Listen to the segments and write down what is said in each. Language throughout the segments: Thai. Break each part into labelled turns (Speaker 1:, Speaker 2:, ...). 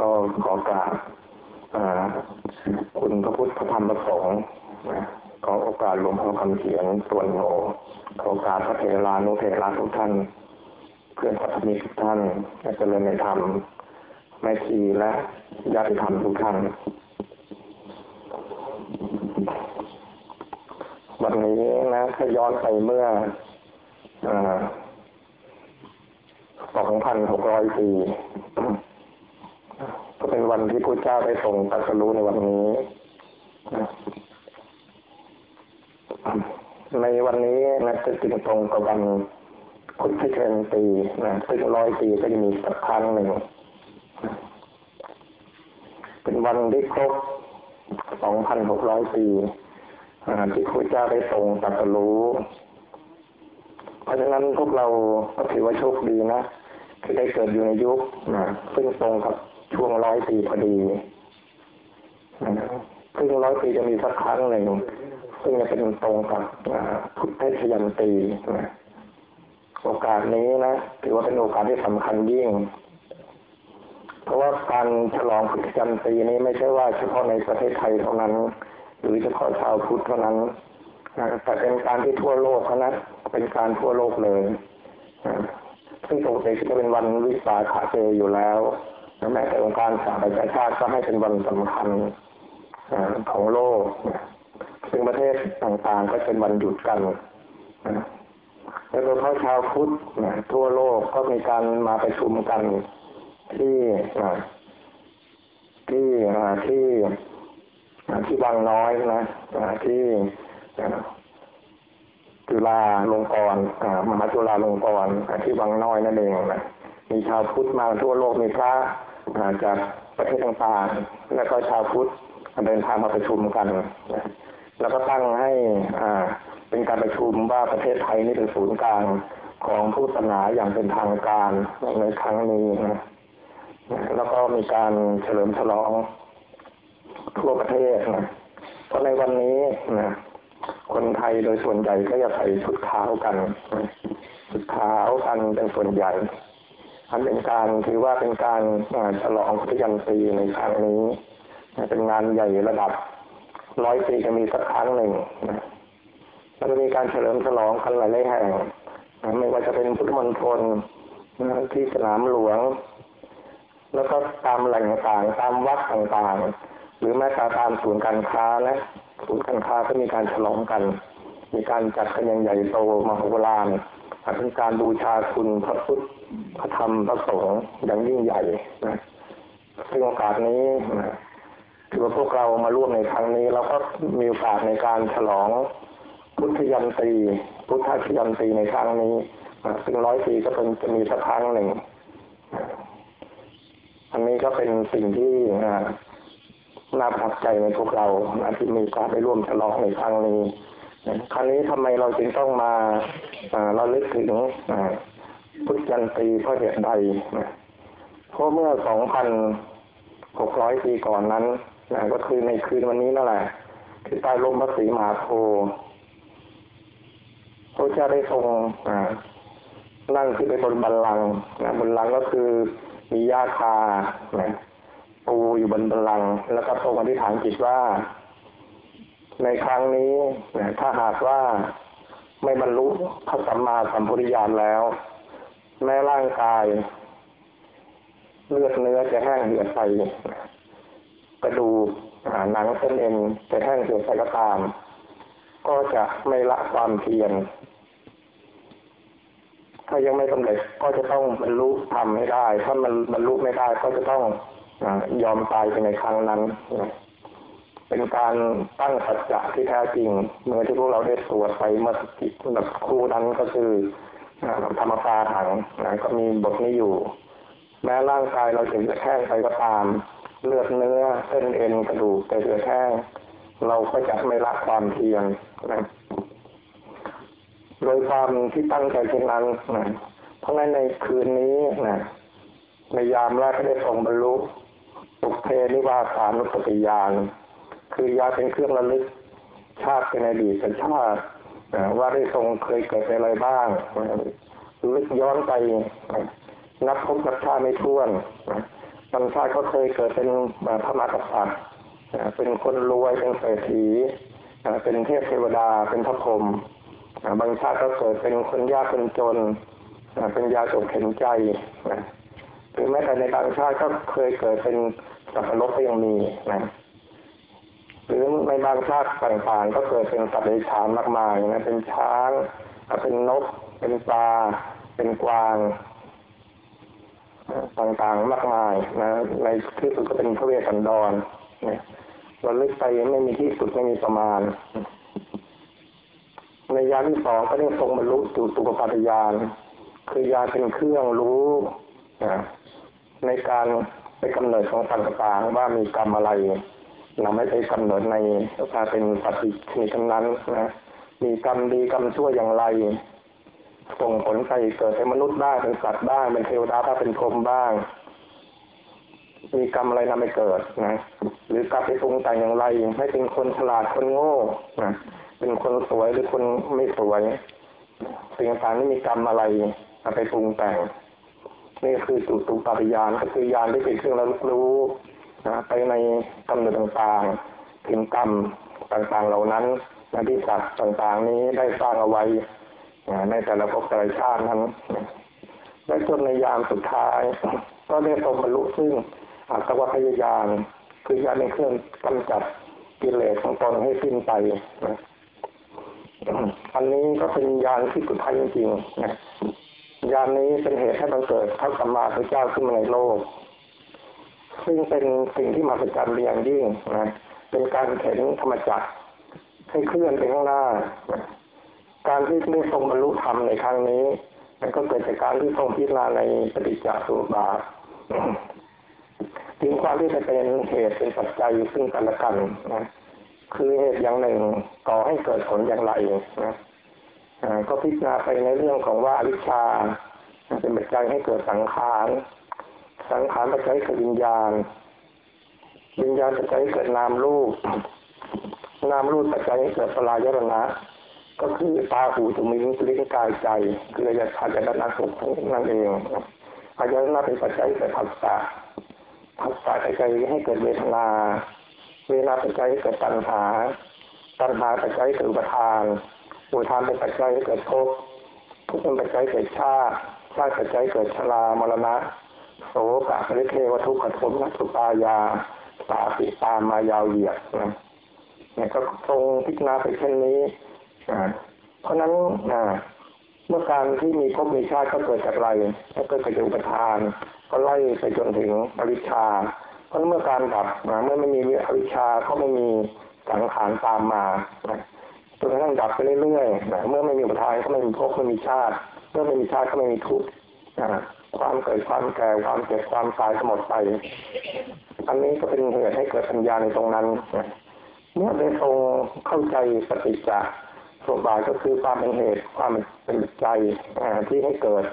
Speaker 1: ก็ขอกราบคุณพระพุทธพระธรรมพระสงฆ์ขอโอกาสหลวงพ่อคำเขียนส่วนโหขอโอกาสพระเทรานุเทราทุกท่าน เพื่อนพัฒมิทุกท่านเจริญในธรรมแม่ชีและญาติธรรมทุกท่าน วันนี้นะถ้าย้อนไปเมื่อสองพันหกร้อยปี ก็เป็นวันที่พระเจ้าได้ทรงตรัสรู้ในวันนี้ ในวันนี้นะจะจึงตรงกับวันพุณทธเชนปีนะซึ่งร้อยปีก็จะมีสักครั้งหนึ่ง เป็นวันที่ครบสองพันหกร้อยปีที่พระเจ้าได้ทรงตรัสรู้ เพราะฉะนั้นพวกเราก็ถือว่าโชคดีนะที่ได้เกิดอยู่ในยุคนะซึ่งตรงกับ ช่วงร้อยปีพอดีซึ่งร้อยปีจะมีสักครั้งหนึ่งซึ่งจะเป็นตรงกับพุทธชยันตีนะโอกาสนี้นะถือว่าเป็นโอกาสที่สำคัญยิ่ง เพราะว่าการฉลองพุทธชยันตีนี้ไม่ใช่ว่าเฉพาะในประเทศไทยเท่านั้น หรือเฉพาะชาวพุทธเท่านั้นแต่เป็นการที่ทั่วโลกนะเป็นการทั่วโลกเลยซึ่งปกติจะเป็นวันวิสาขาเจอยู่แล้ว แม้แต่องค์การสหประชาชาติก็ให้เป็นวันสำคัญของโลก ซึ่งประเทศต่างๆ ก็เป็นวันหยุดกันแล้วโดยเฉพาะชาวพุทธทั่วโลกก็มีการมาประชุมกันที่ที่ที่ที่บางน้อยนะที่จุฬาลงกรณ์มหาจุฬาลงกรณ์ที่บางน้อยนั่นเองนะ มีชาวพุทธมาทั่วโลกมีพระจากประเทศต่างๆ แล้วก็ชาวพุทธเดินทางมาประชุมกัน แล้วก็ตั้งให้อ่าเป็นการประชุมว่าประเทศไทยนี่เป็นศูนย์กลางของพุทธศาสนาอย่างเป็นทางการในครั้งนี้นะแล้วก็มีการเฉลิมฉลองทั่วประเทศนะเพราะในวันนี้นะคนไทยโดยส่วนใหญ่ก็จะใส่ชุดขาวกันชุดขาวกันเป็นส่วนใหญ่ อันเป็นการถือว่าเป็นการฉลองพุทธยันตีในครั้งนี้เป็นงานใหญ่ระดับร้อยปีจะมีสักครั้งหนึ่งนะแล้วจะมีการเฉลิมฉลองกันหลายแห่งไม่ว่าจะเป็นพุทธมณฑลที่สนามหลวง แล้วก็ตามแหล่งต่างตามวัดต่างๆ หรือแม้แต่ตามศูนย์การค้านะศูนย์การค้าก็มีการฉลองกัน มีการจัดกันอย่างใหญ่โตมโหฬาร เป็นการบูชาคุณพระพุทธพระธรรมพระสงฆ์อย่างยิ่งใหญ่นะซึ่งโอกาสนี้นะถือว่าพวกเรามาร่วมในครั้งนี้เราก็มีโอกาสในการฉลองพุทธยันตีพุทธชยันตีในครั้งนี้ซึ่งร้อยปีก็เป็นจะมีสักครั้งหนึ่ง อันนี้ก็เป็นสิ่งที่น่าประทับใจในพวกเราที่มีการไปร่วมฉลองในครั้งนี้ ครั้งนี้ทำไมเราจึงต้องมาเราลึกถึงพุทธยันตีเพราะเหตุใดเพราะเมื่อสองพันหกร้อยปีก่อนนั้นก็คือในคืนวันนี้นั่นแหละคือใต้ลมพระศรีมหาโพธิ์พระเจ้าได้ทรงนั่งขึ้นไปบนบัลลังก์บนบัลลังก็คือมีญาคาปูอยู่บนบัลลัง แล้วก็ทรงอธิษฐานจิตว่า ในครั้งนี้ถ้าหากว่าไม่บรรลุพระสัมมาสัมพุทธญาณแล้ว แม้ร่างกาย เลือดเนื้อจะแห้งเหือดไปกระดูกหนังเส้นเอ็นจะแห้งเหือดไปก็ตาม ก็จะไม่ละความเพียรถ้ายังไม่สำเร็จก็จะต้องบรรลุทำให้ได้ ถ้ามันบรรลุไม่ได้ก็จะต้องยอมตายไปในครั้งนั้น เป็นการตั้งสัจจะที่แท้จริงเมื่อที่พวกเราได้สวดไปเมื่อสิแบบคู่นั้นก็คือธรรมปาถังก็มีบทนี้อยู่ แม้ร่างกายเราถึงจะแห้งไปก็ตาม เลือดเนื้อเส้นเอ็นกระดูกแต่เลือแห้งเราก็จะไม่ละความเพียรนะโดยความที่ตั้งใจเช่นนั้นนะเพราะงั้นในคืนนี้นะในยามแรกได้ทรงบรรลุปุเพนิวาสานุสติญาณ คือยาเป็นเครื่องระลึกชาติเป็นอดีตชาติว่าได้ทรงเคยเกิดอะไรบ้างลึกย้อนไปนับพบนับชาติไม่ท้วนบางชาติก็เคยเกิดเป็นพระมหากษัตริย์เป็นคนรวยเป็นเศรษฐีเป็นเทพเทวดาเป็นพระพรหมบางชาติก็เกิดเป็นคนยากคนจนเป็นยาจกเข็นใจหรือแม้แต่ในบางชาติก็เคยเกิดเป็นสัตว์นรกก็ยังมีนะ หรือในบางชาติต่างๆ ก็เกิดเป็นสัตว์เลี้ยงมากมายนะเป็นช้าง เป็นนก เป็นปลา เป็นกวางต่างๆมากมายนะในที่สุดก็เป็นพระเวสสันดรนะเราลึกไปไม่มีที่สุดไม่มีประมาณ ในยานที่สองก็เรียกทรงบรรลุสู่สุปปาตยานคือยาเป็นเครื่องรู้นะในการไปกำเนิดของสัตว์ต่างๆว่ามีกรรมอะไร เราไม่ไปกำเนิดในกาเป็นปฏิชนิดนั้นนะมีกรรมดีกรรมชั่วอย่างไร ส่งผลไปเกิดเป็นมนุษย์บ้างเป็นสัตว์บ้างเป็นเทวดาถ้าเป็นพรหมบ้าง มีกรรมอะไรนำไปเกิดนะหรือกลับไปปรุงแต่งอย่างไร ให้เป็นคนฉลาดคนโง่นะเป็นคนสวยหรือคนไม่สวยสิ่งต่างๆนี้มีกรรมอะไรนำไปปรุงแต่งนี่คือจุตุปาริยานก็คือยานที่เป็นเครื่องระลึกรู้ นะไปในกำเนิดต่างๆถึงกรรมต่างๆเหล่านั้นนะที่สัตว์ต่างๆ นี้ได้สร้างเอาไว้ในแต่ละภพแต่ละชาตินั้นและจนในยามสุดท้าย ก็ได้ตรงบรรลุซึ่งอัตวัตยาณคือยานในเครื่องกำจัดกิเลสของตนให้สิ้นไปนะอันนี้ก็เป็นยานที่สุดท้ายจริงๆนะยานนี้เป็นเหตุให้บังเกิดพระสัมมาสัมพุทธเจ้าขึ้นมาในโลก ซึ่งเป็นสิ่งที่มาประจันเรียงยิ่งนะเป็นการเข็นธรรมจักรให้เคลื่อนไปข้างหน้า การที่ได้ทรงบรรลุธรรมในครั้งนี้มันก็เกิดจากการที่ทรงพิจารณาในปฏิจจสมุปบาทถึงความที่จะเป็นเหตุเป็นปัจจัยซึ่งกันและกันนะคือเหตุอย่างหนึ่งก่อให้เกิดผลอย่างไรนะก็พิจารณาไปในเรื่องของว่าวิชาเป็นปัจจัยให้เกิดสังขาร สังขารปัจจัยเกิดวิญญาณ วิญญาณปัจจัยเกิดนามรูป นามรูปปัจจัยเกิดปลายรณะ ก็คือตาหูจมูกลิ้นกายใจคืออายตนะนาสุขนั่นเองอายตนะเป็นปัจจัยเกิดผัสสะผัสสะปัจจัยให้เกิดเวทนา เวทนาปัจจัยเกิดตัณหา ตัณหาปัจจัยเกิดอุปทานอุทานเป็นปัจจัยเกิดภพทุกเป็นปัจจัยเกิดชาติชาติปัจจัยเกิดชรามรณะ โสกะริเทวทุกขโทมนัสุปายาสาปิตามายาวเหยียดนะเนี่ยก็ทรงพิจารณาไปเช่นนี้เพราะนั้นเมื่อการที่มีภพมีชาติก็เกิดจากอะไรก็เกิดจากอุปทาน ก็ไล่ไปจนถึงอวิชชา เพราะเมื่อการดับเมื่อไม่มีอวิชชาก็ไม่มีสังขารตามมาจนกระทั่งดับไปเรื่อยๆเมื่อไม่มีอุปทานก็ไม่มีภพไม่มีชาติ เมื่อไม่มีชาติก็ไม่มีทุกข์ ความเกิดความแก่ความเจ็บความตายก็หมดไปอันนี้ก็เป็นเหตุให้เกิดปัญญาในตรงนั้นเมื่อได้ทรงเข้าใจปฏิจจสมบาทก็คือความเป็นเหตุความเป็นใจที่ให้เกิด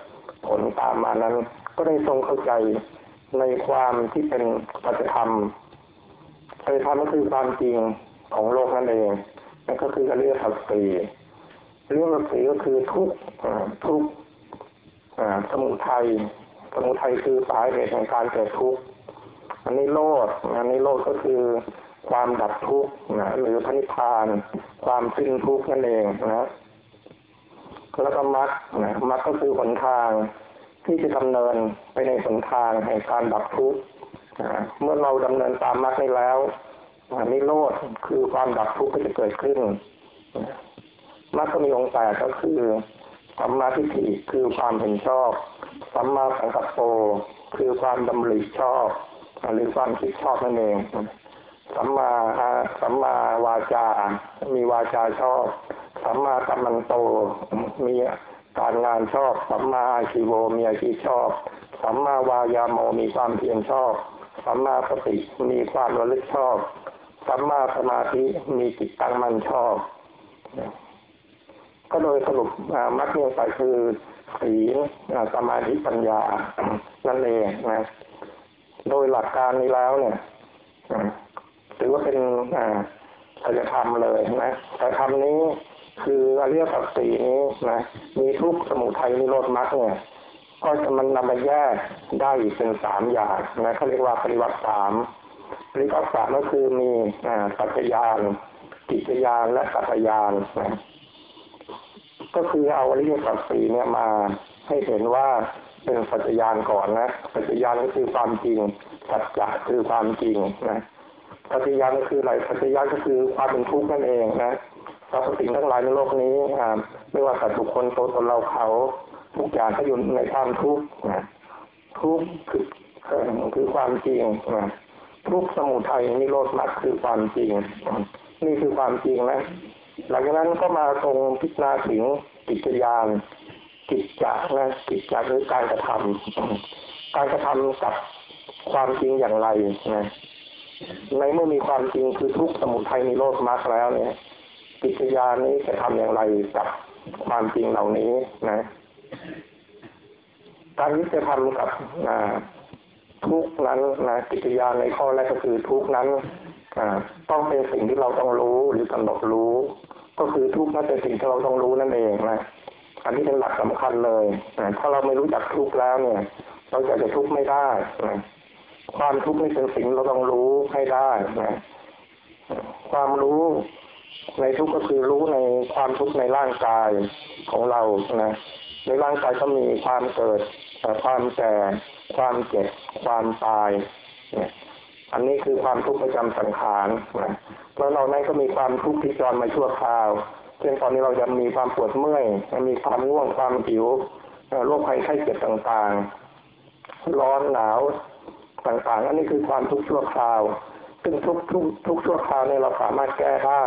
Speaker 1: ผลตามมานั้น ก็ได้ทรงเข้าใจในความที่เป็นปัจธรรมปัจธรรมก็คือความจริงของโลกนั่นเองนั่นก็คือเรื่องสัตสีเรื่องสัตสีก็คือทุกทุก สมุทัยสมุทัยคือสาเหตุแห่งการเกิดทุกข์ อันนี้โลดอันนี้โลดก็คือความดับทุกข์นะหรือพระนิพพาน ความสิ้นทุกข์นั่นเองนะแล้วก็มรรคนะมรรคก็คือหนทางที่จะดำเนินไปในหนทางแห่งการดับทุกข์เมื่อเราดำเนินตามมรรคนี้แล้วนิโรธคือความดับทุกข์ก็จะเกิดขึ้นมรรคก็มีองค์แปดก็คือ สัมมาทิฏฐิคือความเห็นชอบ สัมมาสังกัปโปคือความดำริชอบ หรือความคิดชอบนั่นเอง สัมมาสัมมาวาจา มีวาจาชอบ สัมมากัมมันโต มีการงานชอบ สัมมาอาชีโวมีอาชีพชอบ สัมมาวายาโมมีความเพียรชอบ สัมมาสติมีความระลึกชอบ สัมมาสมาธิมีจิตตั้งมั่นชอบ ก็โดยสรุปมัดเมียไปคือสีสมาธิปัญญา นั่นเองนะ โดยหลักการนี้แล้วเนี่ยถือว่าเป็นสัจธรรมเลยนะแต่ธรรมนี้คืออริยสัจสีนี้นะ มีทุกสมุทัยนิโรธมรรคเนี่ยก็จะมันนำมาแยกได้อีกเป็นสามอย่างนะเขาเรียกว่าปริวัติสามปริวัติสามก็คือมีปัจจยานกิจยานและกัตยานนะ ก็คือเอาอริยสัจสี่เนี่ยมาให้เห็นว่าเป็นปัจจยานก่อนนะปัจจยานก็คือความจริงสัจจะคือความจริงนะปัจจยานก็คืออะไรปัจจยานก็คือความเป็นทุกข์นั่นเองนะสรรพสิ่งทั้งหลายในโลกนี้ไม่ว่าสัตว์บุคคลโตตนเราเขาทุกอย่างก็อยู่ในความทุกข์นะทุกข์คือคือความจริงนะทุกสมุทัยนิโรธมรรคคือความจริง นี่คือความจริงนะ หลังจากนั้นก็มาตรงพิจารณาถึงกิจยานกิจจะนะกิจจะคือการกระทำการกระทำกับความจริงอย่างไรนะในเมื่อมีความจริงคือทุกสมุทัยนิโรธมรรคแล้วเนี่ยกิจยานนี้จะทำอย่างไรกับความจริงเหล่านี้นะ การที่จะทำกับทุกนั้นนะกิจยานในข้อแรกก็คือทุกนั้น ต้องเป็นสิ่งที่เราต้องรู้หรือกำหนดรู้ ก็คือทุกข์นั้นเป็นสิ่งที่เราต้องรู้นั่นเองนะอันนี้เป็นหลักสำคัญเลยนะถ้าเราไม่รู้จักทุกข์แล้วเนี่ย เราจะจะทุกข์ไม่ได้นะความทุกข์นี่เป็นสิ่งเราต้องรู้ให้ได้นะความรู้ในทุกข์ก็คือรู้ในความทุกข์ในร่างกายของเรานะในร่างกายก็มีความเกิดความแก่ความเจ็บความตายเนี่ย อันนี้คือความทุกข์ประจำสังขารนะแล้วเรานั้นก็มีความทุกข์ที่จรมาชั่วคราว เช่นตอนนี้เราจะมีความปวดเมื่อยมีความง่วงความหิวโรคภัยไข้เจ็บต่างๆ ร้อนหนาวต่างๆ อันนี้คือความทุกข์ชั่วคราว ซึ่งทุกทุกทุกชั่วคราวเนี่ยเราสามารถแก้ได้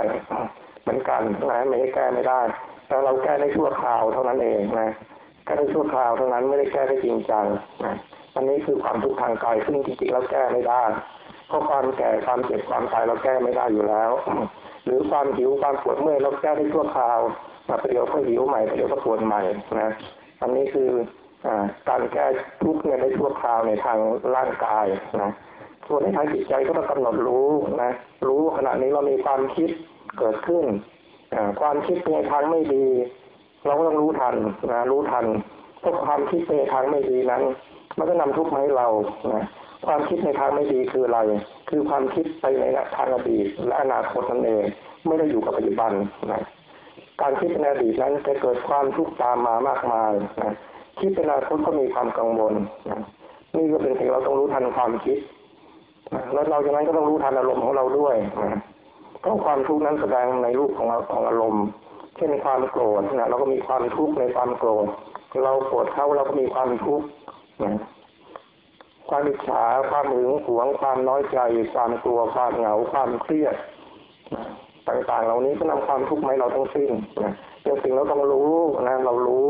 Speaker 1: เหมือนกันนะไม่ได้แก้ไม่ได้ แต่เราแก้ได้ชั่วคราวเท่านั้นเองนะแก้ได้ชั่วคราวเท่านั้นไม่ได้แก้ได้จริงจังนะอันนี้คือความทุกข์ทางกายซึ่งจริงๆเราแก้ไม่ได้ เพราะความแก่ความเจ็บความตายเราแก้ไม่ได้อยู่แล้ว หรือความหิวความปวดเมื่อยเราแก้ได้ชั่วคราวมาเดี๋ยวก็หิวใหม่เดี๋ยวก็ปวดใหม่นะอันนี้คือการแก้ทุกข์เนี่ยในชั่วคราวในทางร่างกายนะส่วนในทางจิตใจก็ต้องกำหนดรู้นะรู้ขณะนี้เรามีความคิดเกิดขึ้นความคิดในทางไม่ดี เราก็ต้องรู้ทันนะรู้ทันเพราะความคิดในทางไม่ดีนั้น มันก็นำทุกข์มาให้เรานะ ความคิดในทางไม่ดีคืออะไร คือความคิดไปในทางอดีตและอนาคตนั่นเอง ไม่ได้อยู่กับปัจจุบันนะการคิดในอดีตนั้นจะเกิดความทุกข์ตามมามากมายนะคิดในอนาคตก็มีความกังวลนะนี่ก็เป็นสิ่งเราต้องรู้ทันความคิดนะแล้วเราจากนั้นก็ต้องรู้ทันอารมณ์ของเราด้วยนะเพราะความทุกข์นั้นแสดงในรูปของของอารมณ์ เช่นความโกรธนะเราก็มีความทุกข์ในความโกรธ เราโกรธเขาเราก็มีความทุกข์นะ ความอิจฉาความหึงหวง ความน้อยใจ ความกลัวความเหงาความเครียดต่างๆ เหล่านี้ก็นำความทุกข์มาให้เราทั้งสิ้นนะเป็นสิ่งเราต้องรู้นะเรารู้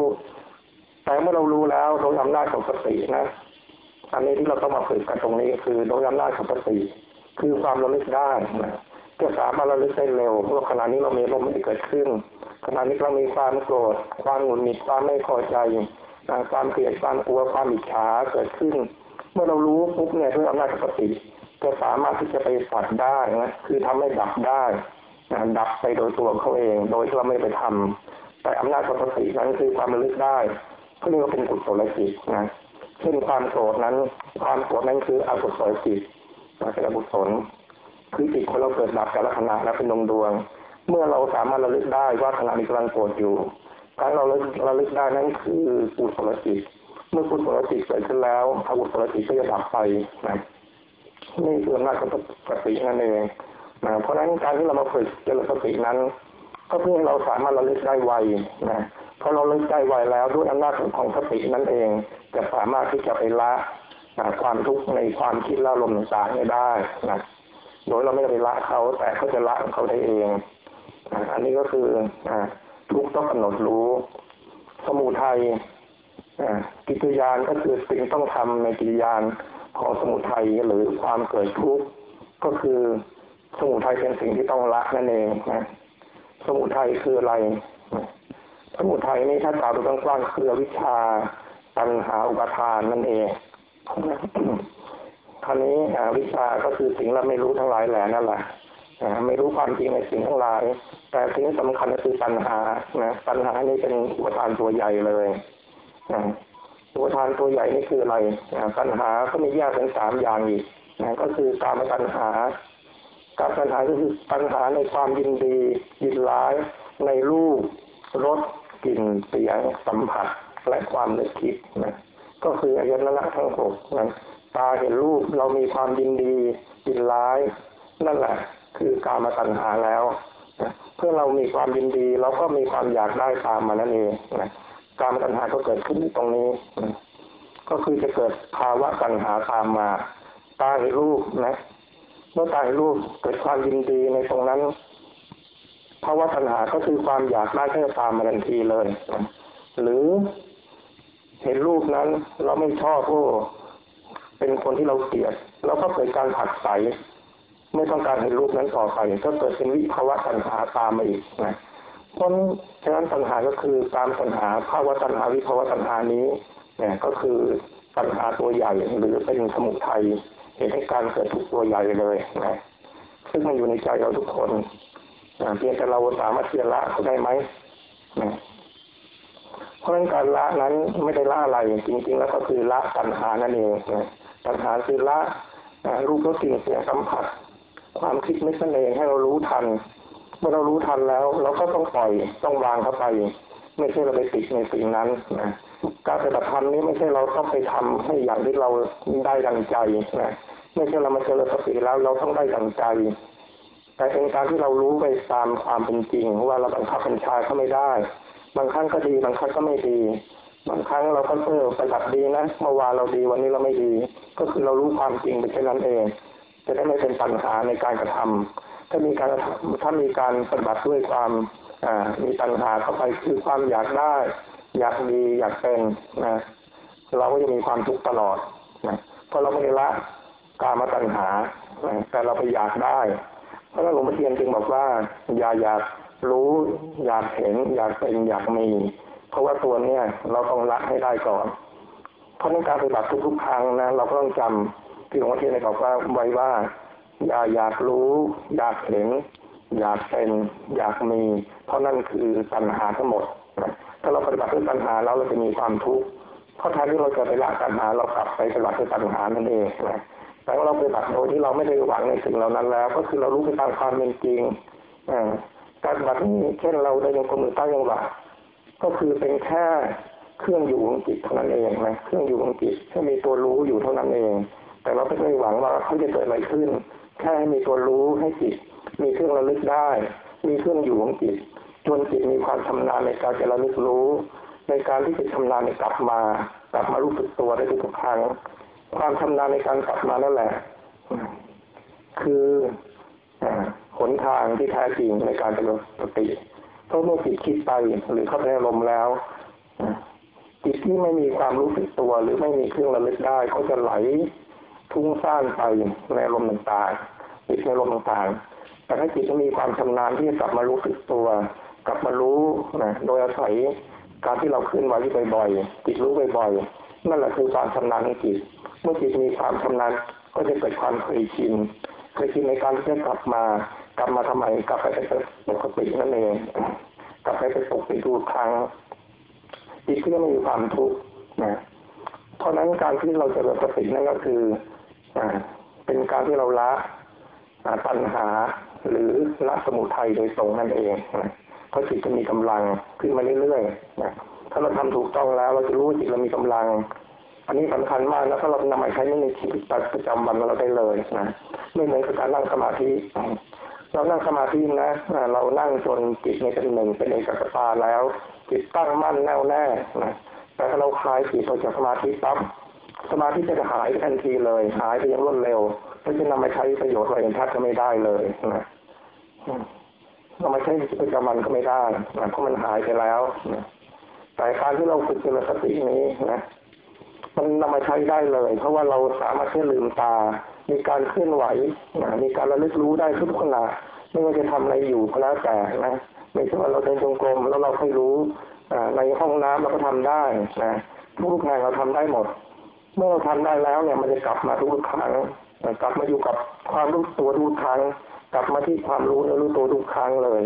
Speaker 1: แต่เมื่อเรารู้แล้วโดยอำนาจของสตินะอันนี้ที่เราต้องมาฝึกกันตรงนี้คือโดยอำนาจของสติคือความระลึกได้นะจะสามารถระลึกได้เร็วเพราะขณะนี้เรามีลมไม่เกิดขึ้น ขณะนี้เรามีความโกรธความหงุดหงิดความไม่พอใจความเกลียดความกลัวความอิจฉาเกิดขึ้น เมื่อเรารู้ปุ๊บเนี่ยด้วยอำนาจสติจะสามารถที่จะไปตัดได้นะคือทำให้ดับได้นะดับไปโดยตัวเขาเอง โดยที่เราไม่ไปทำแต่อำนาจสตินั้นคือความระลึกได้ก็เรียกว่าเป็นกุศลจิตนะเช่นความโกรธนั้น ความโกรธนั้นคืออกุศลจิตเป็นอกุศลคือจิตคนเราเกิดดับแต่ละขณะแล้วเป็นดวงดวง เมื่อเราสามารถระลึกได้ว่าขณะนี้กำลังโกรธอยู่ การเราระลึกได้นั้นคือกุศลจิต เมื่อกุศลจิตเกิดขึ้นแล้วอกุศลจิตก็จะดับไปนะนี่คืออำนาจของสตินั่นเองนะเพราะฉะนั้นการที่เรามาฝึกเจริญสตินั้น ก็เพื่อเราสามารถระลึกได้ไวนะพอเราระลึกได้ไวแล้วด้วยอำนาจของสตินั่นเอง จะสามารถที่จะไปละนะความทุกข์ในความคิดและลมต่างๆได้นะโดยเราไม่ได้ไปละเขาแต่เขาจะละเขาได้เองนะอันนี้ก็คืออทุกต้องกำหนดรู้ สมุทัย กิจยานก็คือสิ่งต้องทำในกิจยานของสมุทัยหรือความเกิดทุกข์ก็คือสมุทัยเป็นสิ่งที่ต้องละนั่นเองนะสมุทัยคืออะไร สมุทัยนี่ถ้ากล่าวโดยกว้างๆคือวิชาปัญหาอุปทานนั่นเองคราวนี้วิชาก็คือสิ่งเราไม่รู้ทั้งหลายแหล่นั่นแหละไม่รู้ความจริงในสิ่งทั้งหลาย แต่สิ่งสำคัญก็คือปัญหานะปัญหานี้เป็นอุปทานตัวใหญ่เลย อุปทานตัวใหญ่นี่คืออะไรปัญหาก็มีแยกเป็นสามอย่างอีกนะก็คือการปัญหา การปัญหาก็คือปัญหาในความยินดียินร้าย ในรูปรสกลิ่นเสียงสัมผัสและความนึกคิดนะก็คืออายตนะทั้งหกนะตาเห็นรูปเรามีความยินดียินร้าย นั่นแหละ คือการมาตัญหาแล้วนะเพื่อเรามีความยินดีเราก็มีความอยากได้ตามมานั่นเองนะ การมาตัญหาก็เกิดขึ้นตรงนี้ ก็คือจะเกิดภาวะตัญหาตามมาตาเห็นรูปนะเมื่อตาเห็นรูปเกิดความยินดีในตรงนั้นภาวะตัญหาก็คือความอยากได้ก็จะตามมาทันทีเลย หรือเห็นรูปนั้นเราไม่ชอบโอ้เป็นคนที่เราเกลียดเราก็เกิดการผักใสไม่ต้องการเห็นรูปนั้นต่อไป ก็เกิดเป็นวิภาวะตัณหาตามมาอีกนะ พราะฉะนั้นตัณหาก็คือตามตัณหาภาวะตัณหาวิภาวะตัณหานี้เนี่ยก็คือตัณหาตัวใหญ่หรือเป็นสมุทัยเห็นให้การเกิดทุกตัวใหญ่เลยนะซึ่งมันอยู่ในใจเราทุกคนเพียงแต่เราสามารถที่จะละได้ไหมนะเพราะฉะนั้นการละนั้นไม่ได้ละอะไรจริง ๆ แล้วก็คือละตัณหานั่นเองนะตัณหาคือละรูปรสกลิ่นเสียงสัมผัส ความคิดไม่เองให้เรารู้ทัน มื่อเรารู้ทันแล้ว เราก็ต้องปล่อยต้องวางเข้าไป ไม่ใช่เราไปติดในสิ่งนั้นนะการปฏิบัติธรรมนี้ไม่ใช่เราต้องไปทำให้อย่างที่เราได้ดังใจนะไม่ใช่เรามาเจริญสติแล้วเราต้องได้ดังใจ แต่เป็นการที่เรารู้ไปตามความเป็นจริงว่าเราบังคับบัญชาเขาไม่ได้ บางครั้งก็ดีบางครั้งก็ไม่ดี บางครั้งเราก็เออปฏิบัติดีนะเมื่อวานเราดีวันนี้เราไม่ดี ก็คือเรารู้ความจริงไปแค่นั้นเอง จะได้ไม่เป็นปัญหาในการกระทำ ถ้ามีการถ้ามีการปฏิบัติด้วยความมีปัญหาเข้าไปคือความอยากได้ อยากดีอยากเป็นนะเราก็จะมีความทุกข์ตลอดนะเพราะเราไม่ได้ละกามาตัญหาแต่เราไปอยากได้ เพราะนั้นหลวงพ่อเทียนจึงบอกว่า อย่าอยากรู้อยากเห็น อยากเป็นอยากมี เพราะว่าตัวเนี้ยเราต้องละให้ได้ก่อน เพราะนั้นการปฏิบัติทุกๆครั้งนะเราก็ต้องจำที่หลวงพ่อเทียนบอกว่าไว้ว่า อย่าอยากรู้ อยากเห็น อยากเป็น อยากมี เพราะนั่นคือปัญหาทั้งหมด ถ้าเราปฏิบัติด้วยปัญหาแล้วเราจะมีความทุกข์เพราะแทนที่เราจะไปละปัญหาเรากลับไปปฏิบัติด้วยปัญหานั่นเองนะแต่าเราปฏิบัติโดยที่เราไม่ได้หวังในสิ่งเหล่านั้นแล้ว ก็คือเรารู้ไปตามความเป็นจริงการปฏิบัตินี้เช่นเราได้ยังคงมือตั้งยังหวะก็คือเป็นแค่เครื่องอยู่ของจิตเท่านั้นเองนะเครื่องอยู่ของจิตแค่มีตัวรู้อยู่เท่านั้นเอง แต่เราไม่ได้หวังว่าเขาจะเกิดอะไรขึ้น แค่มีตัวรู้ให้จิต มีเครื่องระลึกได้ มีเครื่องอยู่ของจิตจนจิตมีความชำนาญในการจะระลึกรู้ ในการที่จะชำนาญในกลับมา กลับมารู้สึกตัวได้ทุกครั้ง ความชำนาญในการกลับมานั่นแหละ คือหนทางที่แท้จริงในการเจริญสติเพราะเมื่อจิตคิดไปหรือเข้าไปในลมแล้วจิตที่ไม่มีความรู้สึกตัวหรือไม่มีเครื่องระลึกได้ก็จะไหล ทุ่งซ่านไปในลมต่างๆจิตในลมต่างๆ แต่ถ้าจิตมีความชำนาญที่จะกลับมารู้สึกตัว กลับมารู้นะโดยอาศัยการที่เราเคลื่อนไหวบ่อยๆจิตรู้บ่อยๆนั่นแหละคือความชำนาญของจิต เมื่อจิตมีความชำนาญก็จะเกิดความเคยชินเคยชินในการที่จะกลับมากลับมาทำไมกลับไปเป็นปกตินั่นเองกลับไปเป็นปกติทุกครั้งจิตก็จะไม่มีความทุกข์นะเพราะนั้นการที่เราจะเริญสตินั่นก็คือ เป็นการที่เราละปัญหาหรือละสมุทัยโดยตรงนั่นเองนะเพราะจิตจะมีกำลังขึ้นมาเรื่อยๆนะถ้าเราทำถูกต้องแล้ว เราจะรู้ว่าจิตเรามีกำลัง อันนี้สำคัญมากแล้วถ้าเรานำมาใช้ในชีวิตประจำวันเราได้เลยนะไม่เหมือนกับการนั่งสมาธิเรานั่งสมาธินะเรานั่งจนจิตในเป็นหนึ่งเป็นเอกกตาแล้ว จิตตั้งมั่นแน่วแน่นะแต่ถ้าเราคลายจิตออกจากสมาธิปั๊บ สมาธิจะหายทันทีเลย หายไปอย่างรวดเร็วเพราะจะนำมาใช้ประโยชน์อะไรแทบจะไม่ได้เลยนะเราไม่ใช้ประจำวันก็ไม่ได้นะเพราะมันหายไปแล้วนะแต่การที่เราฝึกเจริญสตินี้นะมันนำมาใช้ได้เลย เพราะว่าเราสามารถที่ลืมตา มีการเคลื่อนไหวนะมีการระลึกรู้ได้ทุกขณะไม่ว่าจะทำอะไรอยู่ก็แล้วแต่นะไม่ใช่ว่าเราเดินจงกรมแล้วเราค่อยรู้ในห้องน้ำเราก็ทำได้นะทุกงานเราทำได้หมด เมื่อเราทำได้แล้วเนี่ยมันจะกลับมาทุกครั้งกลับมาอยู่กับความรู้ตัวทุกครั้ง กลับมาที่ความรู้เนื้อรู้ตัวทุกครั้งเลย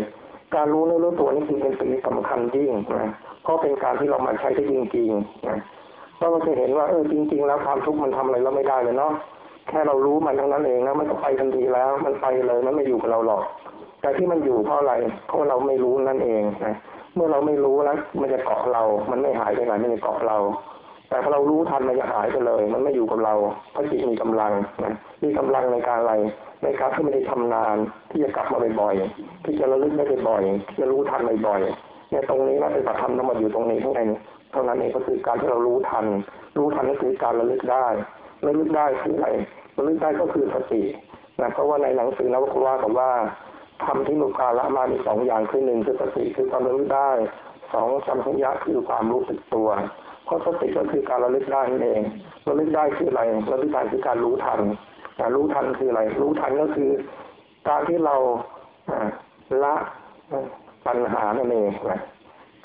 Speaker 1: การรู้เนื้อรู้ตัวนี่คือเป็นสิ่งสำคัญยิ่งนะเพราะเป็นการที่เรามาใช้ได้จริงๆนะเราจะเห็นว่าเออจริง ๆ แล้วความทุกข์มันทำอะไรเราไม่ได้เลยเนาะแค่เรารู้มันเท่านั้นเองนะมันก็ไปทันทีแล้ว มันไปเลยมันไม่อยู่กับเราหรอก แต่ที่มันอยู่เพราะอะไรเพราะเราไม่รู้นั่นเองนะเมื่อเราไม่รู้แล้ว มันจะเกาะเรา มันไม่หายไปไหนไม่ได้เกาะเรา แต่พอเรารู้ทันมันจะหายไปเลย มันไม่อยู่กับเราเพราะจิตมีกำลังนะมีกำลังในการอะไร ในการที่ไม่ได้ทำนานที่จะกลับมาบ่อยๆที่จะระลึกได้บ่อยๆที่จะรู้ทันบ่อยๆเนี่ยตรงนี้นะเป็นปฏิธรรมทั้งหมดอยู่ตรงนี้ทั้งนั้นเท่านั้นเองก็คือการที่เรารู้ทัน รู้ทันก็คือการระลึกได้ระลึกได้คืออะไรระลึกได้ก็คือสตินะเพราะว่าในหนังสือนวคุว่ากับว่าทำที่มุกาละมามีสองอย่างคือหนึ่งคือสติคือความระลึกได้สองสัมผัสยะคือความรู้สึกตัว เพราะสติก็คือการระลึกได้นั่นเองระลึกได้คืออะไรระลึกได้คือการรู้ทันรู้ทันคืออะไร รู้ทันก็คือ การที่เราละปัญหานั่นเองนะ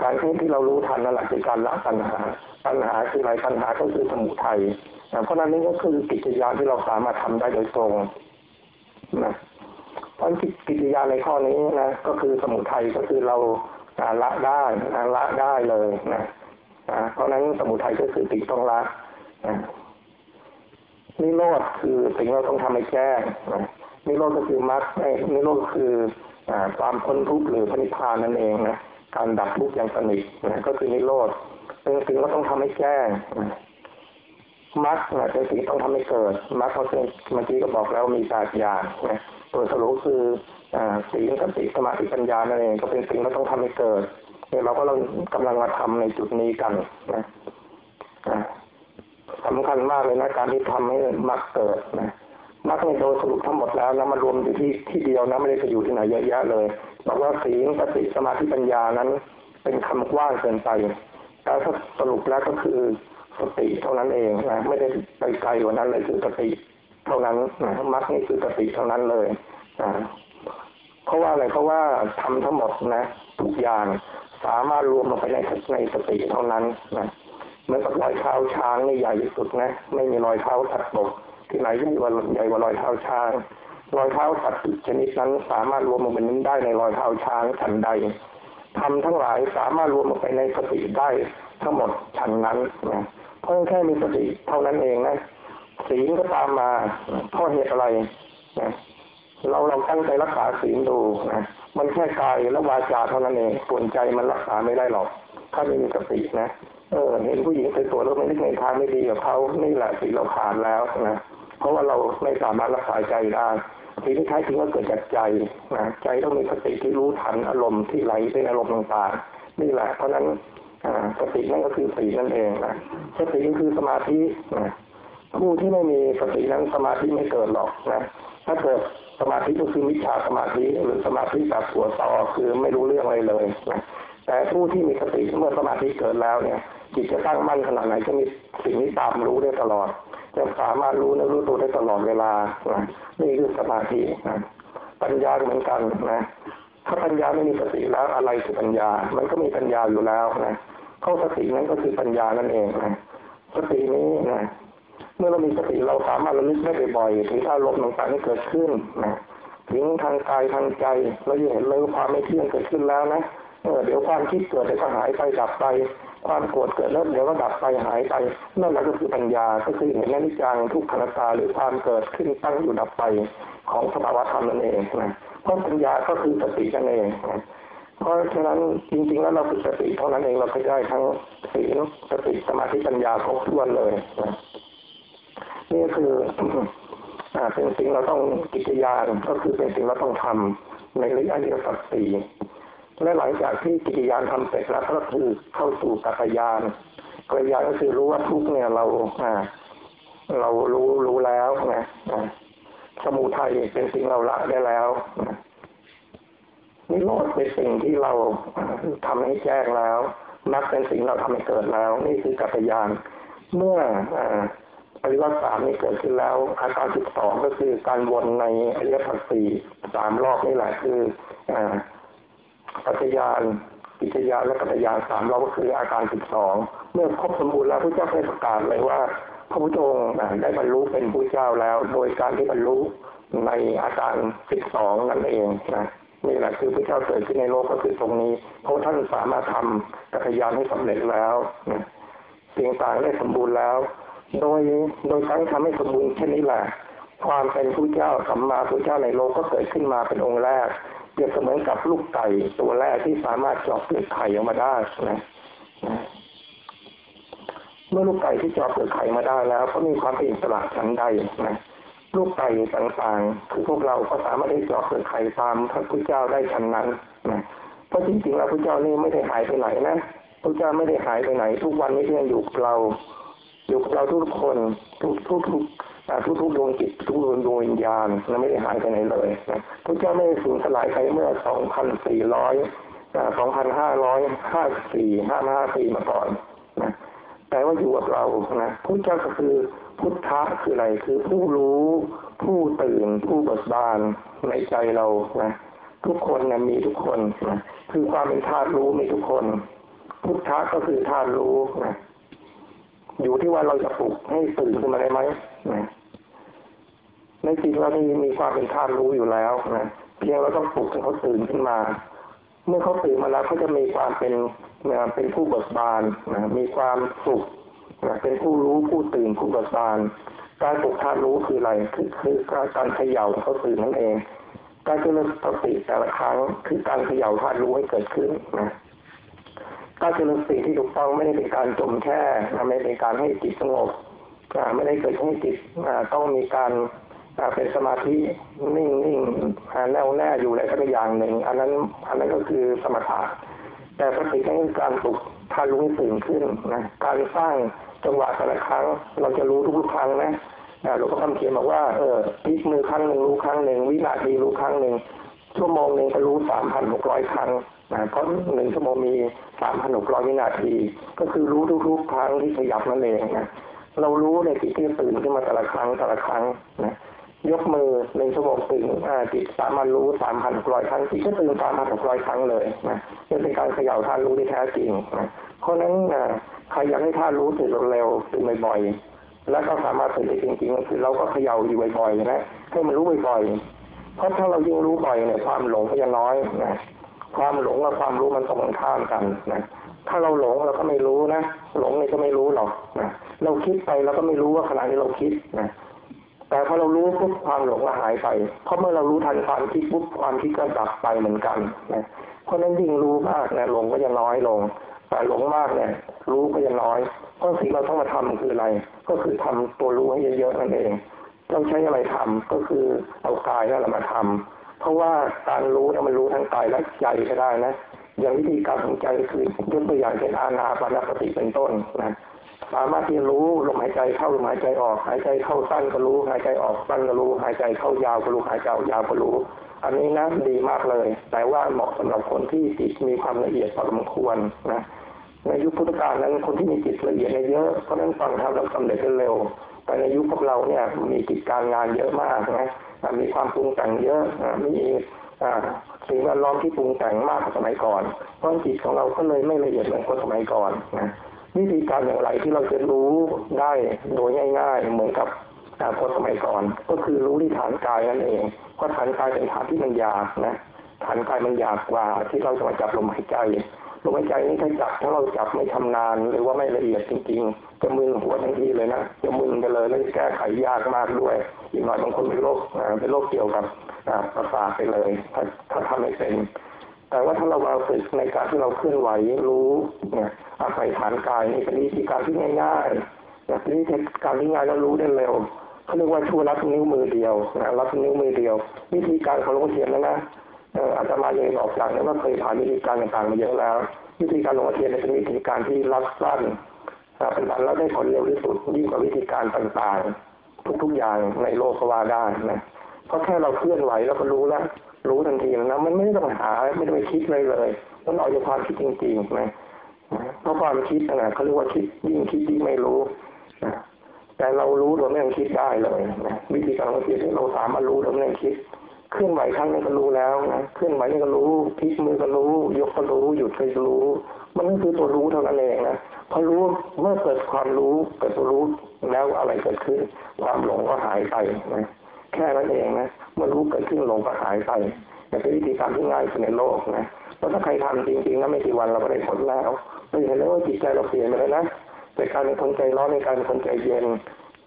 Speaker 1: การที่ที่เรารู้ทันนั่นแหละคือการละปัญหา ปัญหาคืออะไรปัญหาก็คือสมุทัยเพราะนั้นนี่ก็คือกิจยาที่เราสามารถทำได้โดยตรงนะเพราะกิจยาในข้อนี้นะก็คือสมุทัยก็คือเราละได้ละได้เลยนะ เพราะนั้นสมุทัยก็คือติต้องละนิโรธคือสิ่งเราต้องทำให้แจ้งนิโรธก็คือมรรคนิโรธคือความพ้นทุกข์หรือพระนิพพานนั่นเองนะการดับทุกข์อย่างสนิทนะก็คือนิโรธเป็นสิ่งเราต้องทำให้แจ้งมรรคนะเป็นสิ่งต้องทำให้เกิดมรรคเขาเมื่อกี้ก็บอกแล้วมีแปดอย่างนะตัวสรุปคือศีลสติสมาธิปัญญานั่นเองก็เป็นสิ่งเราต้องทำให้เกิด เนี่ยเราก็กำลังมาทำในจุดนี้กันนะสำคัญมากเลยนะการที่ทำให้มรรคเกิดนะมรรคในโดยสรุปทั้งหมดแล้วนะมันรวมอยู่ที่ที่เดียวนะไม่ได้ไปอยู่ที่ไหนเยอะแยะเลยบอกว่าศีลสติสมาธิปัญญานั้น เป็นคำกว้างเกินไปแต่ถ้าสรุปแล้วก็คือสติเท่านั้นเองนะไม่ได้ไปไกลกว่านั้นเลยคือสติเท่านั้นนะมรรคนี่คือสติเท่านั้นเลยนะเพราะว่าอะไรเพราะว่าทำทั้งหมดนะ ทุกอย่าง สามารถรวมลงไปในในสติเท่านั้นนะเหมือนกับรอยเท้าช้างนี่ใหญ่ที่สุดนะไม่มีรอยเท้าถัดตกที่ไหนใหญ่กว่าใหญ่กว่ารอยเท้าช้างรอยเท้าสัตว์ชนิดนั้นสามารถรวมลงไปนั้นได้ในรอยเท้าช้างฉันใดทำทั้งหลายสามารถรวมลงไปในสติได้ทั้งหมดฉันนั้นนะเพราะแค่มีสติเท่านั้นเองนะศีลก็ตามมาเพราะเหตุอะไรนะ เราเราตั้งใจรักษาศีลดูนะมันแค่กายและวาจาเท่านั้นเองส่วนใจมันรักษาไม่ได้หรอก ถ้าไม่มีสตินะเออเห็นผู้หญิงสวยๆแล้วไม่ได้ในทางไม่ดีกับเขานี่แหละสิเราขาดแล้วนะเพราะว่าเราไม่สามารถรักษาใจได้สิ่งที่ใช้ถึงก็เกิดจากใจนะใจต้องมีสติที่รู้ทันอารมณ์ที่ไหลเป็นอารมณ์ต่างๆนี่แหละเพราะนั้นสตินั่นก็คือสีนั่นเองนะสติก็คือสมาธินะผู้ที่ไม่มีสตินั้นสมาธิไม่เกิดหรอกนะถ้าเกิด สมาธิก็คือมิจฉาสมาธิหรือสมาธิแบบหัวต่อคือไม่รู้เรื่องอะไรเลยนะแต่ผู้ที่มีสติเมื่อสมาธิเกิดแล้วเนี่ย จิตจะตั้งมั่นขนาดไหนจะมีสิ่งนี้ตามรู้ได้ตลอด จะสามารถรู้และรู้ตัวได้ตลอดเวลานะนี่คือสมาธินะปัญญาเหมือนกันนะถ้าปัญญาไม่มีสติแล้วอะไรคือปัญญา มันก็มีปัญญาอยู่แล้วนะเข้าสตินั้นก็คือปัญญานั่นเองนะสตินี้นะ เมื่อเรามีสติเราสามารถระลึกได้บ่อยๆถึงอารมณ์ต่างๆที่เกิดขึ้นนะถึงทางกายทางใจเราจะเห็นเลยความไม่เที่ยงเกิดขึ้นแล้วนะเออเดี๋ยวความคิดเกิดเดี๋ยวก็หายไปดับไป ความโกรธเกิดแล้วเดี๋ยวก็ดับไปหายไปนั่นแหละก็คือปัญญาก็คือเห็นอนิจจังทุกขันตาหรือความเกิดขึ้นตั้งอยู่ดับไปของสภาวะธรรมนั่นเองนะเพราะปัญญาก็คือสตินั่นเองนะเพราะฉะนั้นจริงๆแล้วเราฝึกสติเท่านั้นเองเราก็ได้ทั้งศีลสติสมาธิปัญญาครบถ้วนเลยนะ นี่คืออ่าเป็นสิ่งเราต้องกิจยานก็คือเป็นสิ่งเราต้องทำในระยะเดียวกับสี่และหลังจากที่กิจยานทำเสร็จแล้วก็คือเข้าสู่กัจยานกัจยานก็คือรู้ว่าทุกเนี่ยเราอ่า เรารู้รู้แล้วนะสมุทัยเป็นสิ่งเราละได้แล้วนิโรธเป็นสิ่งที่เราทำให้แจ้งแล้วนักเป็นสิ่งเราทำให้เกิดแล้ว นี่คือกัจยานเมื่ออ ปริยสามนี่เกิดขึ้นแล้ว อาการสิบสองก็คือการวนในอริยสัจสี่สามรอบนี่แหละคืออปัจจยานปิจยานและปัจจยานสามเราก็คืออาการสิบสองเมื่อครบสมบูรณ์แล้วพระเจ้าได้ประกาศเลยว่า พระพุทธองค์ได้บรรลุเป็นพระเจ้าแล้ว โดยการที่บรรลุในอาการสิบสองนั่นเองนะนี่แหละคือพระเจ้าเกิดขึ้นในโลกก็คือตรงนี้เพราะท่านสามารถทำกัจยานให้สำเร็จแล้วนะสิ่งต่างได้สมบูรณ์แล้ว โดยโดยการทำให้สมบูรณ์เช่นนี้แหละความเป็นผู้เจ้าสัมมาผู้เจ้าในโลกก็เกิดขึ้นมาเป็นองค์แรกเปรียบเสมือนกับลูกไก่ตัวแรกที่สามารถเจาะเปลือกไข่ออกมาได้นะเมื่อลูกไก่ที่เจาะเปลือกไข่มาได้แล้ว ก็มีความเป็นอิสระชั้นใดนะลูกไก่ต่างๆ คือพวกเราก็สามารถได้เจาะเปลือกไข่ตามพระพุทธเจ้าได้ชั้นนั้นนะเพราะจริงๆแล้วพระเจ้านี่ไม่ได้หายไปไหนนะพระเจ้าไม่ได้หายไปไหน ทุกวันนี้ยังอยู่กับเรา อยู่กับเราทุกคนทุกทุกทุกทุกทุกดวงจิตทุกดวงดวงวิญญาณนะไม่ได้หายไปไหนเลยนะพระเจ้าไม่สูญสลายไปเมื่อสองพันสี่ร้อยสองพันห้าร้อยห้าสี่ห้าห้าปีมาก่อนนะแต่ว่าอยู่กับเรานะพระเจ้าก็คือพุทธะคืออะไรคือผู้รู้ผู้ตื่นผู้เบิกบานในใจเรานะทุกคนนะมีทุกคนนะคือความเป็นธาตุรู้มีทุกคน พุทธะก็คือธาตุรู้นะ อยู่ที่ว่าเราจะปลุกให้ตื่นขึ้นมาได้ไหมนะในจิตเรานี่มีความเป็นธาตุรู้อยู่แล้วนะเพียงเราต้องปลุกให้เขาตื่นขึ้นมา เมื่อเขาตื่นมาแล้วเขาจะมีความเป็นเป็นผู้เบิกบานนะมีความสุขนะเป็นผู้รู้ผู้ตื่นผู้เบิกบานการปลุกธาตุรู้คืออะไรคือคือการเขย่าเขาตื่นนั่นเอง การเจริญสติแต่ละครั้งคือการเขย่าธาตุรู้ให้เกิดขึ้นนะ การเจริญสติที่ถูกต้องไม่ได้เป็นการจมแช่ไม่ได้เป็นการให้จิตสงบไม่ได้เกิดให้จิตต้องมีการเป็นสมาธินิ่งนิ่งแน่วแน่อยู่อะไรสักอย่างหนึ่ง อันนั้นอันนั้นก็คือสมถะแต่สตินั่นคือการปลุกทารู้ให้ตื่นขึ้นนะการสร้างจังหวะแต่ละครั้ง เราจะรู้ทุกครั้งนะหลวงพ่อคำเขียนบอกว่าเออพลิกมือครั้งหนึ่งรู้ครั้งหนึ่งวินาทีรู้ครั้งหนึ่งชั่วโมงหนึ่งก็รู้สามพันหกร้อยครั้ง เพราะหนึ่งชั่วโมงมีสามพันหกร้อยวินาที ก็คือรู้ทุกๆครั้งที่ขยับนั่นเองนะเรารู้ในจิตที่ตื่นขึ้นมาแต่ละครั้งแต่ละครั้งนะยกมือหนึ่งชั่วโมงตื่นจิตสามารถรู้สามพันหกร้อยครั้งจิตก็ตื่นสามพันหกร้อยครั้งเลยนะนี่เป็นการเขย่าท่านรู้ที่แท้จริงนะเพราะนั้นใครอยากให้ท่านรู้ตื่นเร็วตื่นบ่อยๆแล้วก็สามารถตื่นได้จริงๆก็คือเราก็เขย่าอยู่บ่อยๆนะให้มันรู้บ่อยๆเพราะถ้าเรายิ่งรู้บ่อยเนี่ยความหลงก็จะน้อยนะ ความหลงกับความรู้มันตรงข้ามกันนะถ้าเราหลงเราก็ไม่รู้นะหลงเนี่ยก็ไม่รู้หรอกนะเราคิดไปเราก็ไม่รู้ว่าขณะนี้เราคิดนะแต่พอเรารู้ปุ๊บความหลงก็หายไป เพราะเมื่อเรารู้ทันความคิดปุ๊บความคิดก็ดับไปเหมือนกันนะเพราะนั้นยิ่งรู้มากเนี่ยหลงก็จะน้อยลง แต่หลงมากเนี่ย รู้ก็จะน้อยเพราะสิ่งเราต้องมาทำคืออะไร ก็คือทำตัวรู้ให้เยอะๆนั่นเอง เราใช้อะไรทำก็คือเอากายนั่นแหละมาทำ เพราะว่าการรู้เนี่ยมันรู้ทั้งกายและใจก็ได้นะ อย่างวิธีการของใจคือยกตัวอย่างเช่นอานาปานสติเป็นต้นนะสามารถที่รู้ลมหายใจเข้าลมหายใจออกหายใจเข้าสั้นก็รู้ หายใจออกสั้นก็รู้ หายใจเข้ายาวก็รู้หายใจออกยาวก็รู้ อันนี้นะดีมากเลย แต่ว่าเหมาะสำหรับคนที่จิตมีความละเอียดพอสมควรนะในยุคพุทธกาลนั้นคนที่มีจิตละเอียดเยอะเพราะนั้นฟังธรรมแล้วสำเร็จเร็ว แต่ในยุคพวกเราเนี่ยมีกิจการงานเยอะมากนะมีความปรุงแต่งเยอะมีสิ่งแวดล้อมที่ปรุงแต่งมากกว่าสมัยก่อนเพราะจิตของเราก็เลยไม่ละเอียดเหมือนคนสมัยก่อนนะวิธีการอย่างไรที่เราจะรู้ได้โดยง่าย ๆ เหมือนกับคนสมัยก่อน ก็คือรู้ที่ฐานกายนั่นเองเพราะฐานกายเป็นฐานที่มันยากนะฐานกายมันยากกว่าที่เราจะมาจับลมหายใจ ลมหายใจนี้ถ้าจับถ้าเราจับไม่ทำนานหรือว่าไม่ละเอียดจริงๆจะมึนหัวทันทีเลยนะจะมึนไปเลยแล้วแก้ไขยากมากด้วยอีกหน่อยบางคนเป็นโรคเป็นโรคเกี่ยวกับประสาทไปเลย ถ้าถ้าทำไม่เป็นแต่ว่าถ้าเรามาฝึกในการที่เราเคลื่อนไหวรู้เนี่ยอาศัยฐานกายนี่เป็นวิธีการที่ง่ายๆแบบนี้การที่ง่ายแล้วรู้ได้เร็วเขาเรียกว่าช่วยรับนิ้วมือเดียวนะรับนิ้วมือเดียว วิธีการของหลวงเทียนนะนะ อาจจะมาเองออกจากนั้นว่าเคยผ่านวิธีการต่างๆมาเยอะแล้ว วิธีการลงเทียนเป็นวิธีการที่รับสั้นเป็นการแล้วได้ผลเร็วที่สุดยิ่งกว่าวิธีการต่างๆ ทุกๆอย่างในโลกก็ว่าได้นะเพราะแค่เราเคลื่อนไหวแล้วก็รู้แล้วรู้ทันทีนะมันไม่ต้องหาไม่ต้องไปคิดเลยเลยมันออกจากความคิดจริงๆนะเพราะความคิดนะเขาเรียกว่าคิดยิ่งคิดยิ่งไม่รู้นะแต่เรารู้โดยไม่ต้องคิดได้เลยนะวิธีการของจิตที่เราสามารถรู้โดยไม่ต้องคิด เคลื่อนไหวครั้งนึงก็รู้แล้วนะเคลื่อนไหวนี่ก็รู้พลิกมือก็รู้ ยกก็รู้หยุดก็รู้ มันก็คือตัวรู้เท่านั้นเองนะพอรู้เมื่อเกิดความรู้เกิดตัวรู้แล้วอะไรเกิดขึ้น ความหลงก็หายไปนะแค่นั้นเองนะเมื่อรู้เกิดขึ้นหลงก็หายไปแต่เป็นวิธีการที่ง่ายสุดในโลกนะเพราะถ้าใครทำจริงๆนะไม่กี่วันเราก็ได้ผลแล้วเราเห็นแล้วว่าจิตใจเราเปลี่ยนไปแล้วนะแต่การเป็นคนใจร้อนในการเป็นคนใจเย็น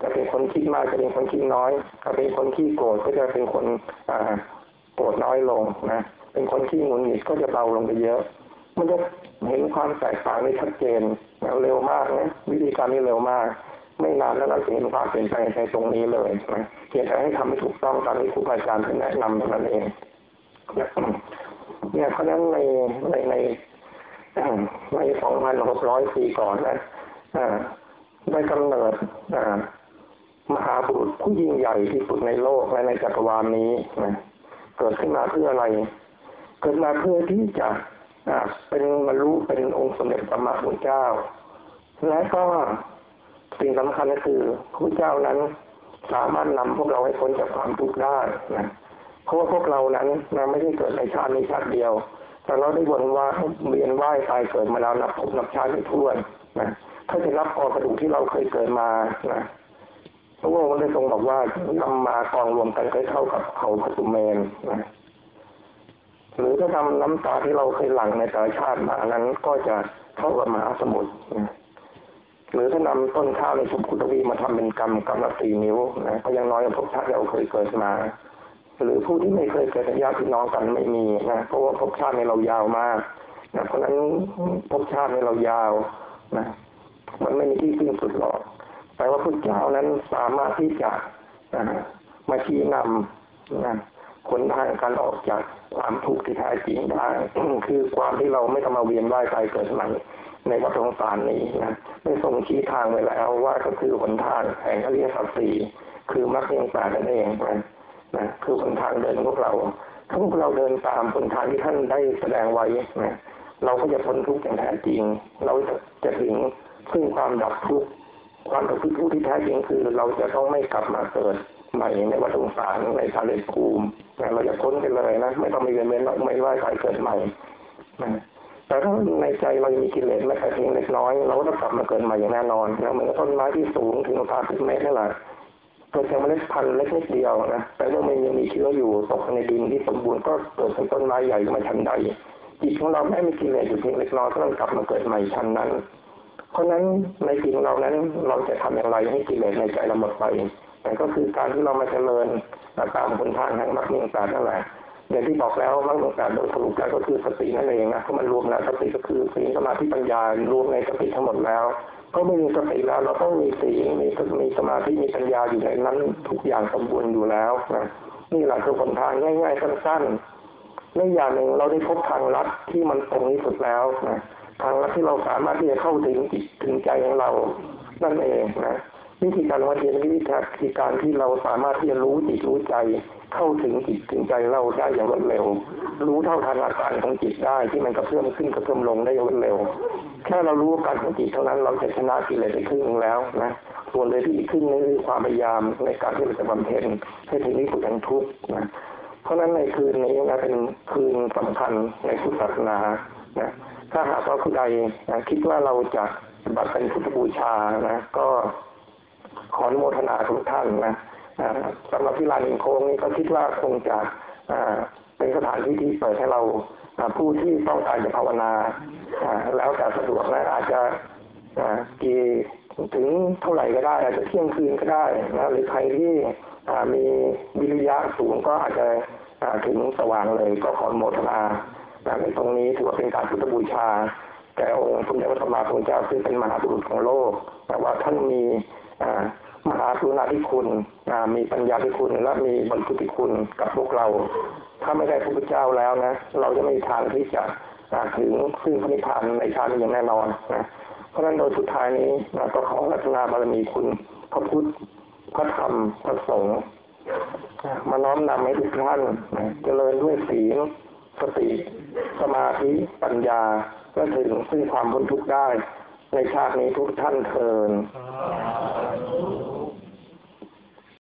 Speaker 1: จะเป็นคนคิดมากจะเป็นคนคิดน้อยถ้าเป็นคนขี้โกรธก็จะเป็นคนอ่าโกรธน้อยลงนะเป็นคนขี้หงุดหงิดก็จะเบาลงไปเยอะ มันจะเห็นความแตกต่างได้ชัดเจนเร็วมากนะวิธีการนี้เร็วมาก ไม่นานแล้วเราจะเห็นความเปลี่ยนแปลงในตรงนี้เลยนะเพียงแต่ให้ทำให้ถูกต้องตามที่ครูอาจารย์แนะนำเท่านั้นเองเนี่ยเพราะฉะนั้นในในในในสองพันหกร้อยปีก่อนนะได้กำเนิด มหาบุรุษผู้ยิ่งใหญ่ที่สุดในโลกและในจักรวาลนี้นะเกิดขึ้นมาเพื่ออะไร เกิดมาเพื่อที่จะเป็นบรรลุเป็นองค์สมเด็จพระมหาพุทธเจ้า และก็สิ่งสำคัญก็คือพระเจ้านั้นสามารถนำพวกเราให้พ้นจากความทุกข์ได้นะเพราะว่าพวกเรานั้นนะไม่ได้เกิดในชาตินี้ชาติเดียว แต่เราได้วนว่าเวียนว่ายตายเกิดมาแล้วนับภพนับชาติไม่ถ้วนนะถ้าจะรับกอกระดูกที่เราเคยเกิดมานะ ระองค์ได้ทรงบอกว่านำมากองรวมกันก็เท่ากับเขาพสุเมนนะหรือถ้าทำน้ำตาที่เราเคยหลั่งในแต่ละชาติมานั้น ก็จะเท่ากับมหาสมุทรนะหรือถ้านำต้นข้าวในชุมคุตวีมาทำเป็นกรรมกรรมละสี่นิ้วนะก็ยังน้อยกว่าพวกชาติเราเคยเกิดมา หรือผู้ที่ไม่เคยเกิดญาติพี่น้องกันไม่มีนะเพราะว่าภพชาติในเรายาวมากนะเพราะนั้นภพชาติในเรายาวนะมันไม่มีที่สิ้นสุดหรอก แต่ว่าพระเจ้านั้นสามารถที่จะมาชี้นำนะคนทางการออกจากความทุกข์ที่แท้จริงได้คือความที่เราไม่ต้องมาเวียนว่ายตายเกิดใหม่ในวัฏสงสารนี้นะได้ทรงชี้ทางไว้แล้วว่าก็คือหนทางแห่งอริยสัจสี่คือมรรคเองแปดนั่นเองนะนะคือหนทางเดินพวกเราถ้าพวกเราเดินตามหนทางที่ท่านได้แสดงไว้นะเราก็จะพ้นทุกข์อย่างแท้จริง เราจะจะถึงซึ่งความดับทุกข์ ความดับทุกข์ที่แท้จริงคือเราจะต้องไม่กลับมาเกิดใหม่ในวัฏสงสารในทะเลภูมิเราจะพ้นกันเลยนะไม่ต้องมีเวียนเวียนไม่ว่าใครเกิดใหม่นะแต่ถ้าในใจเรามีกิเลสแม้แต่เพียงเล็กน้อย เราก็ต้องกลับมาเกิดใหม่อย่างแน่นอนนะเหมือนต้นไม้ที่สูงถึงสามสิบเมตรนี่แหละเกิดจากเมล็ดพันธุ์เล็กนิดเดียวนะแต่ว่ามันยังมีเชื้ออยู่ตกในดินที่สมบูรณ์ก็เกิดเป็นต้นไม้ใหญ่มาชั้นใดจิตของเราแม้มีกิเลสอยู่เพียงเล็กน้อยก็ต้องกลับมาเกิดใหม่ชั้นนั้น เพราะนั้นในจิตของเรานั้นเราจะทำอย่างไรให้กิเลสในใจเราหมดไปแต่ก็คือการที่เรามาเจริญตามบนทางแห่งมรรคเมียงตานั่นแหละอย่างที่บอกแล้วมรรคเมียงตาโดยสรุปแล้วก็คือสตินั่นเองนะเพราะมันรวมแล้วสติก็คือสีสมาธิปัญญารวมในสติทั้งหมดแล้วก็ไม่มีสติแล้วเราต้องมีสีมีมีสมาธิมีปัญญาอยู่ในนั้นทุกอย่างสมบูรณ์อยู่แล้วนะนี่แหละคือผลทางง่าย ๆ สั้นๆในอย่างหนึ่งเราได้พบทางลัดที่มันตรงที่สุดแล้วนะ ทางลัดที่เราสามารถที่จะเข้าถึงจิตถึงใจของเรา นั่นเองนะวิธีการวันเรียนวิธีการที่เราสามารถที่จะรู้จิตรู้ใจ เข้าถึงจิตถึงใจเราได้อย่างรวดเร็ว รู้เท่าทันอาการของจิตได้ที่มันกระเพื่อมขึ้นกระเพื่อมลงได้อย่างรวดเร็ว แค่เรารู้การของจิตเท่านั้นเราจะชนะกิเลสไปครึ่งนึงแล้วนะส่วนเลยที่อีกครึ่งนึงคือความพยายามในการที่เราจะบำเพ็ญให้ถึงที่สุดแห่งทุกข์นะเพราะฉะนั้นในคืนนี้นะเป็นคืนสำคัญในพุทธศาสนานะ ถ้าหากว่าผู้ใดนะคิดว่าเราจะบัตรเป็นพุทธบูชานะก็ขออนุโมทนาทุกท่านนะสำหรับที่ลานอินโค้งนี้ก็คิดว่าคงจะเป็นสถานที่ที่เปิดให้เราผู้ที่ต้องการจะภาวนาแล้วแต่สะดวกนะอาจจะกี่ถึงเท่าไหร่ก็ได้ อาจจะเที่ยงคืนก็ได้นะหรือใครที่มีวิริยะสูงก็อาจจะถึงสว่างเลยก็ขอโมทนา ในตรงนี้ถือว่าเป็นการพุทธบูชาแก่องค์สมเด็จพระสัมมาสัมพุทธเจ้าซึ่งเป็นมหาบุรุษของโลกแต่ว่าท่านมีมหากรุณาธิคุณมีปัญญาธิคุณและมีบรรพุธิคุณกับพวกเรา ถ้าไม่ได้พระพุทธเจ้าแล้วนะ เราจะไม่มีทางที่จะถึงซึ่งพระนิพพานในชาตินี้อย่างแน่นอนนะเพราะฉะนั้นโดยสุดท้ายนี้นะก็ขอรัตนาบารมีคุณพระพุทธพระธรรมพระสงฆ์มาน้อมนำให้ทุกท่านเจริญด้วยศีล สติ สมาธิ ปัญญาเพื่อถึงซึ่งความพ้นทุกข์ได้ ในชาตินี้ทุกท่านเทิน